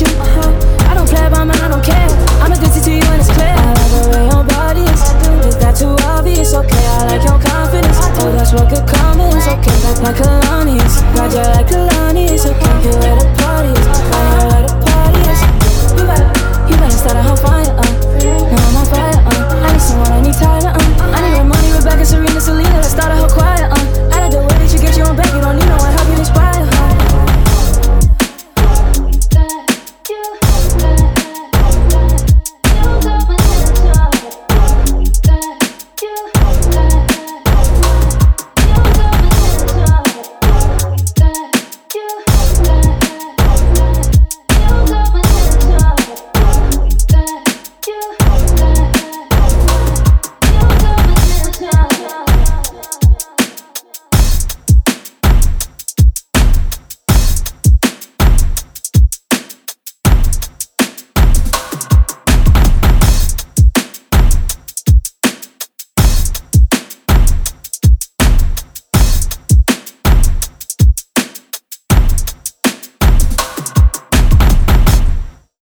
you, I. Uh-huh. I don't play about man, I don't care. I'm addicted to you and it's clear. I like the way your body is. Is that too obvious? Okay, I like your confidence. Oh, that's what good comments. Okay, back like a